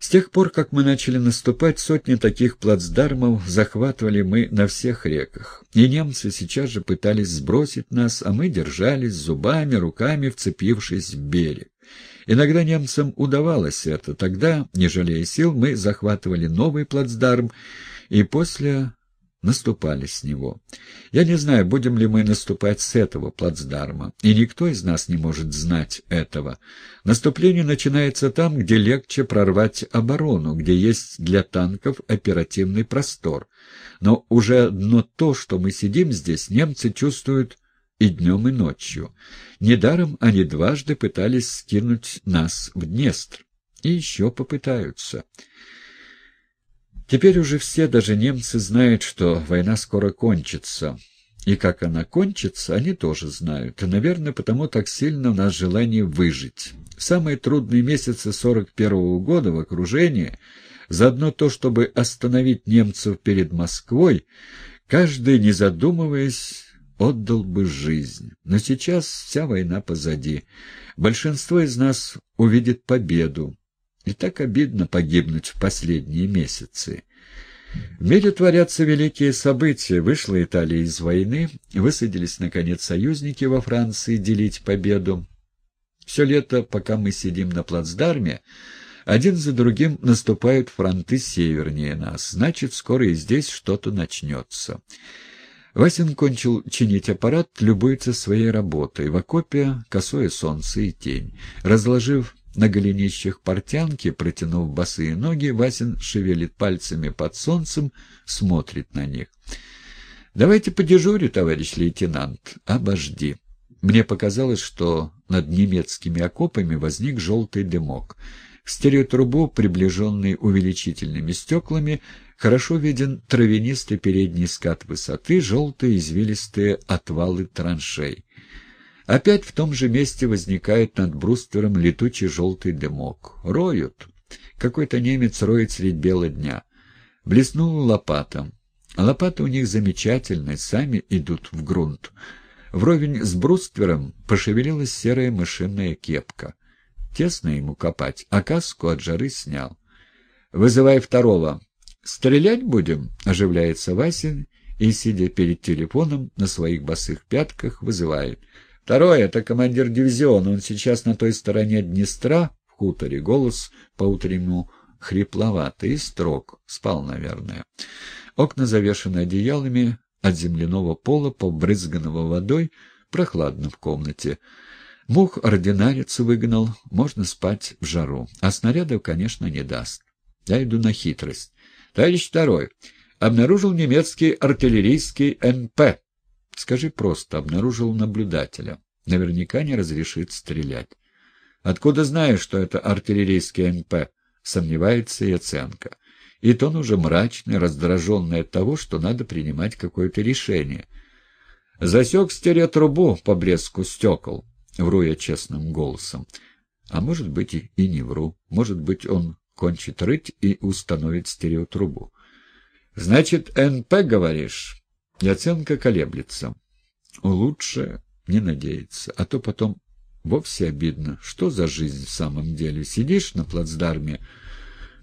С тех пор, как мы начали наступать, сотни таких плацдармов захватывали мы на всех реках. И немцы сейчас же пытались сбросить нас, а мы держались зубами, руками вцепившись в берег. Иногда немцам удавалось это. Тогда, не жалея сил, мы захватывали новый плацдарм, и после наступали с него. Я не знаю, будем ли мы наступать с этого плацдарма, и никто из нас не может знать этого. Наступление начинается там, где легче прорвать оборону, где есть для танков оперативный простор. Но уже одно то, что мы сидим здесь, немцы чувствуют и днем, и ночью. Недаром они дважды пытались скинуть нас в Днестр. И еще попытаются. Теперь уже все, даже немцы, знают, что война скоро кончится. И как она кончится, они тоже знают. И, наверное, потому так сильно у нас желание выжить. В самые трудные месяцы 41 -го года в окружении, заодно то, чтобы остановить немцев перед Москвой, каждый, не задумываясь, отдал бы жизнь. Но сейчас вся война позади. Большинство из нас увидит победу. И так обидно погибнуть в последние месяцы. В мире творятся великие события. Вышла Италия из войны, высадились, наконец, союзники во Франции делить победу. Все лето, пока мы сидим на плацдарме, один за другим наступают фронты севернее нас. Значит, скоро и здесь что-то начнется. Васин кончил чинить аппарат, любуется своей работой. В окопе косое солнце и тень. Разложив на голенищах портянки, протянув босые ноги, Васин шевелит пальцами под солнцем, смотрит на них. «Давайте подежурю, товарищ лейтенант. Обожди». Мне показалось, что над немецкими окопами возник желтый дымок. В стереотрубу, приближенный увеличительными стеклами, хорошо виден травянистый передний скат высоты, желтые извилистые отвалы траншей. Опять в том же месте возникает над бруствером летучий желтый дымок. Роют. Какой-то немец роет средь бела дня. Блеснула лопата. Лопаты у них замечательные, сами идут в грунт. Вровень с бруствером пошевелилась серая мышиная кепка. Тесно ему копать, а каску от жары снял. «Вызывай второго». «Стрелять будем?» — оживляется Васин и, сидя перед телефоном, на своих босых пятках вызывает. Второй — это командир дивизиона. Он сейчас на той стороне Днестра, в хуторе. Голос по-утреннему хрипловатый строг. Спал, наверное. Окна завешаны одеялами, от земляного пола, побрызганного водой, прохладно в комнате. Мух ординарец выгнал, можно спать в жару. А снарядов, конечно, не даст. Я иду на хитрость. Товарищ второй, обнаружил немецкий артиллерийский НП. Скажи просто, обнаружил наблюдателя. Наверняка не разрешит стрелять. Откуда знаешь, что это артиллерийский НП? Сомневается Яценко. И тон уже мрачный, раздраженный от того, что надо принимать какое-то решение. Засек стереотрубу по блеску стекол, вру я честным голосом. А может быть и не вру. Может быть он кончит рыть и установит стереотрубу. Значит, НП, говоришь? Яценко колеблется. Лучше не надеяться, а то потом вовсе обидно. Что за жизнь в самом деле? Сидишь на плацдарме,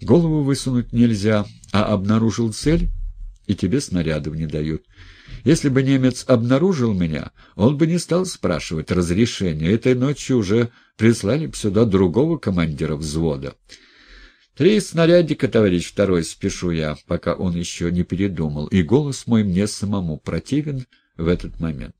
голову высунуть нельзя, а обнаружил цель, и тебе снарядов не дают. Если бы немец обнаружил меня, он бы не стал спрашивать разрешения. Этой ночью уже прислали бы сюда другого командира взвода. «Три снарядика, товарищ второй, спешу я, пока он еще не передумал, и голос мой мне самому противен в этот момент.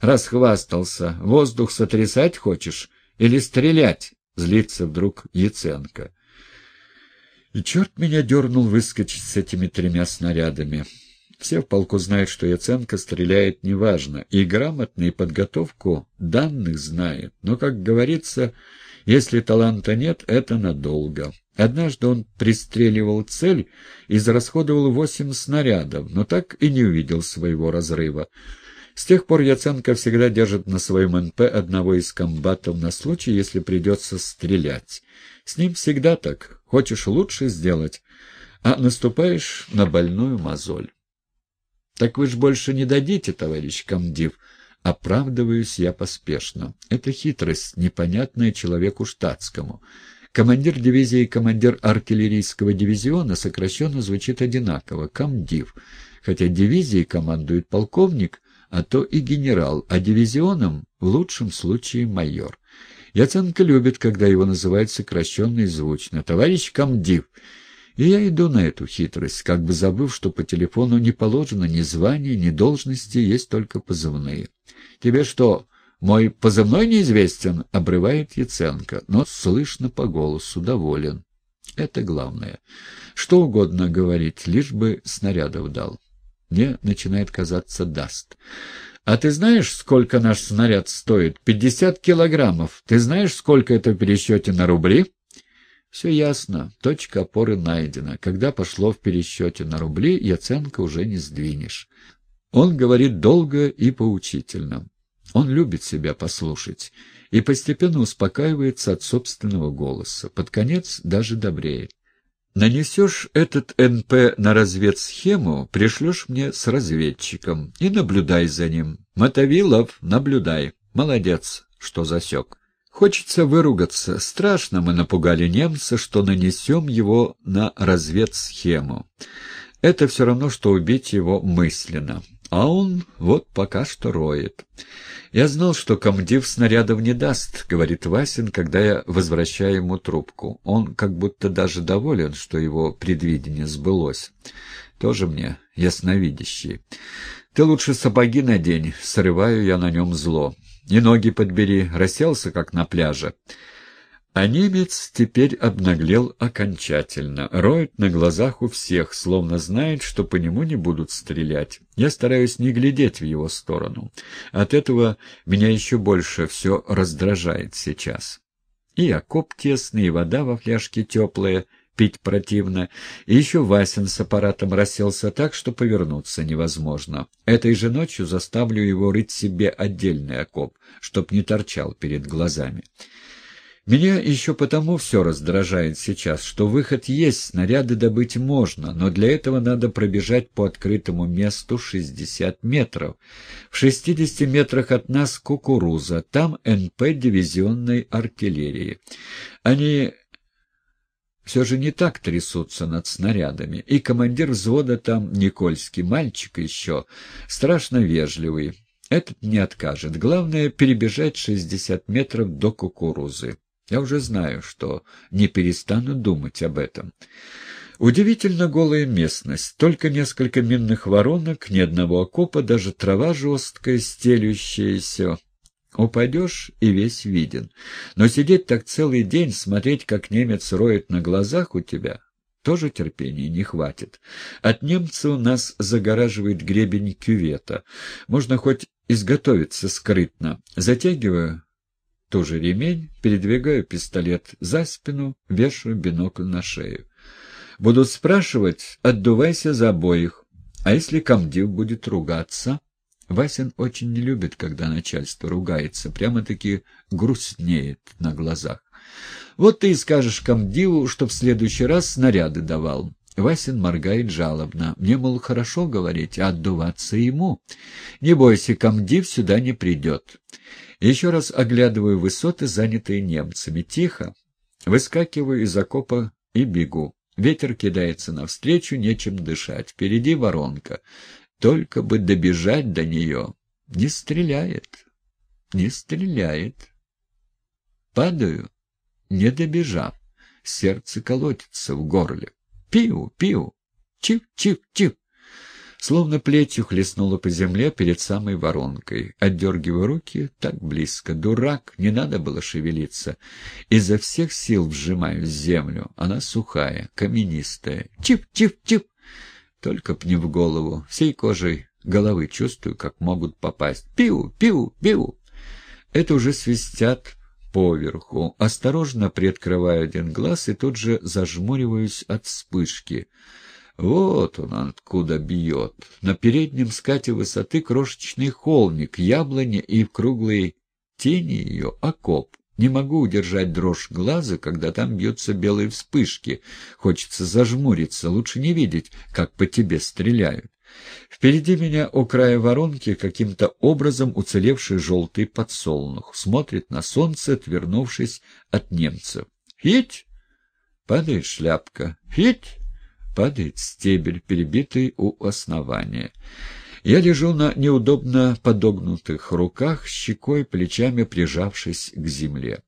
Расхвастался. Воздух сотрясать хочешь? Или стрелять?» — злится вдруг Яценко. И черт меня дернул выскочить с этими тремя снарядами. Все в полку знают, что Яценко стреляет неважно, и грамотно, и подготовку данных знает. Но, как говорится, если таланта нет, это надолго. Однажды он пристреливал цель и израсходовал восемь снарядов, но так и не увидел своего разрыва. С тех пор Яценко всегда держит на своем НП одного из комбатов на случай, если придется стрелять. С ним всегда так. Хочешь лучше сделать, а наступаешь на больную мозоль. «Так вы ж больше не дадите, товарищ комдив», Оправдываюсь я поспешно. Это хитрость, непонятная человеку штатскому. Командир дивизии и командир артиллерийского дивизиона сокращенно звучит одинаково – комдив, хотя дивизией командует полковник, а то и генерал, а дивизионом в лучшем случае майор. Яценко любит, когда его называют сокращенно и звучно. «Товарищ комдив!» И я иду на эту хитрость, как бы забыв, что по телефону не положено ни звания, ни должности, есть только позывные. «Тебе что, мой позывной неизвестен?» — обрывает Яценко, но слышно по голосу, доволен. Это главное. Что угодно говорить, лишь бы снарядов дал. Мне начинает казаться даст. «А ты знаешь, сколько наш снаряд стоит? Пятьдесят килограммов. Ты знаешь, сколько это в пересчете на рубли?» Все ясно. Точка опоры найдена. Когда пошло в пересчете на рубли, Яценко уже не сдвинешь. Он говорит долго и поучительно. Он любит себя послушать и постепенно успокаивается от собственного голоса. Под конец даже добреет. Нанесешь этот НП на разведсхему, пришлешь мне с разведчиком и наблюдай за ним. Мотовилов, наблюдай. Молодец, что засек. Хочется выругаться. Страшно мы напугали немца, что нанесем его на разведсхему. Это все равно, что убить его мысленно. А он вот пока что роет. «Я знал, что комдив снарядов не даст», — говорит Васин, когда я возвращаю ему трубку. Он как будто даже доволен, что его предвидение сбылось. Тоже мне ясновидящий. «Ты лучше сапоги надень», — срываю я на нем зло. «И ноги подбери», — расселся, как на пляже. А немец теперь обнаглел окончательно, роет на глазах у всех, словно знает, что по нему не будут стрелять. Я стараюсь не глядеть в его сторону. От этого меня еще больше все раздражает сейчас. И окоп тесный, и вода во фляжке теплая, пить противно, и еще Васин с аппаратом расселся так, что повернуться невозможно. Этой же ночью заставлю его рыть себе отдельный окоп, чтоб не торчал перед глазами. Меня еще потому все раздражает сейчас, что выход есть, снаряды добыть можно, но для этого надо пробежать по открытому месту 60 метров. В 60 метрах от нас кукуруза, там НП дивизионной артиллерии. Они все же не так трясутся над снарядами, и командир взвода там, Никольский, мальчик еще, страшно вежливый. Этот не откажет. Главное — перебежать 60 метров до кукурузы. Я уже знаю, что не перестану думать об этом. Удивительно голая местность. Только несколько минных воронок, ни одного окопа, даже трава жесткая, стелющаяся. Упадешь и весь виден. Но сидеть так целый день, смотреть, как немец роет на глазах у тебя, тоже терпения не хватит. От немца у нас загораживает гребень кювета. Можно хоть изготовиться скрытно. Затягиваю тоже ремень, передвигаю пистолет за спину, вешаю бинокль на шею. Будут спрашивать, отдувайся за обоих. А если комдив будет ругаться? Васин очень не любит, когда начальство ругается, прямо-таки грустнеет на глазах. Вот ты и скажешь комдиву, что в следующий раз снаряды давал. Васин моргает жалобно. Мне, мол, хорошо говорить, а отдуваться ему. Не бойся, комдив сюда не придет. Еще раз оглядываю высоты, занятые немцами. Тихо. Выскакиваю из окопа и бегу. Ветер кидается навстречу, нечем дышать. Впереди воронка. Только бы добежать до нее. Не стреляет. Не стреляет. Падаю, не добежав. Сердце колотится в горле. Пиу, пиу. Чип, чип, чип. Словно плетью хлестнула по земле перед самой воронкой. Отдергиваю руки так близко. Дурак, не надо было шевелиться. Изо всех сил вжимаюсь в землю. Она сухая, каменистая. Чип-чип-чип! Только пни в голову. Всей кожей головы чувствую, как могут попасть. Пиу, пиу, пиу! Это уже свистят поверху. Осторожно приоткрываю один глаз и тут же зажмуриваюсь от вспышки. Вот он откуда бьет. На переднем скате высоты крошечный холмик, яблоня и в круглой тени ее окоп. Не могу удержать дрожь глаза, когда там бьются белые вспышки. Хочется зажмуриться, лучше не видеть, как по тебе стреляют. Впереди меня у края воронки каким-то образом уцелевший желтый подсолнух. Смотрит на солнце, отвернувшись от немцев. Фить! Падает шляпка. Фить! Падает стебель, перебитый у основания. Я лежу на неудобно подогнутых руках, щекой, плечами прижавшись к земле.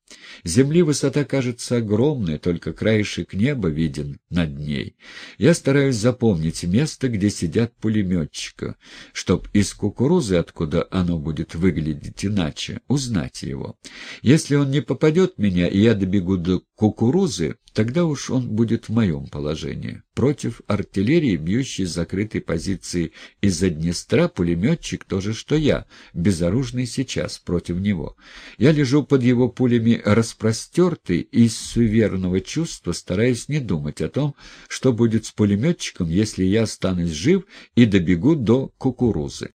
Земли высота кажется огромной, только краешек неба виден над ней. Я стараюсь запомнить место, где сидят пулеметчика, чтоб из кукурузы, откуда оно будет выглядеть иначе, узнать его. Если он не попадет меня, и я добегу до кукурузы, тогда уж он будет в моем положении. Против артиллерии, бьющей с закрытой позиции из-за Днестра, пулеметчик тоже, что я, безоружный сейчас против него. Я лежу под его пулями распростертый и из суверенного чувства стараясь не думать о том, что будет с пулеметчиком, если я останусь жив и добегу до кукурузы.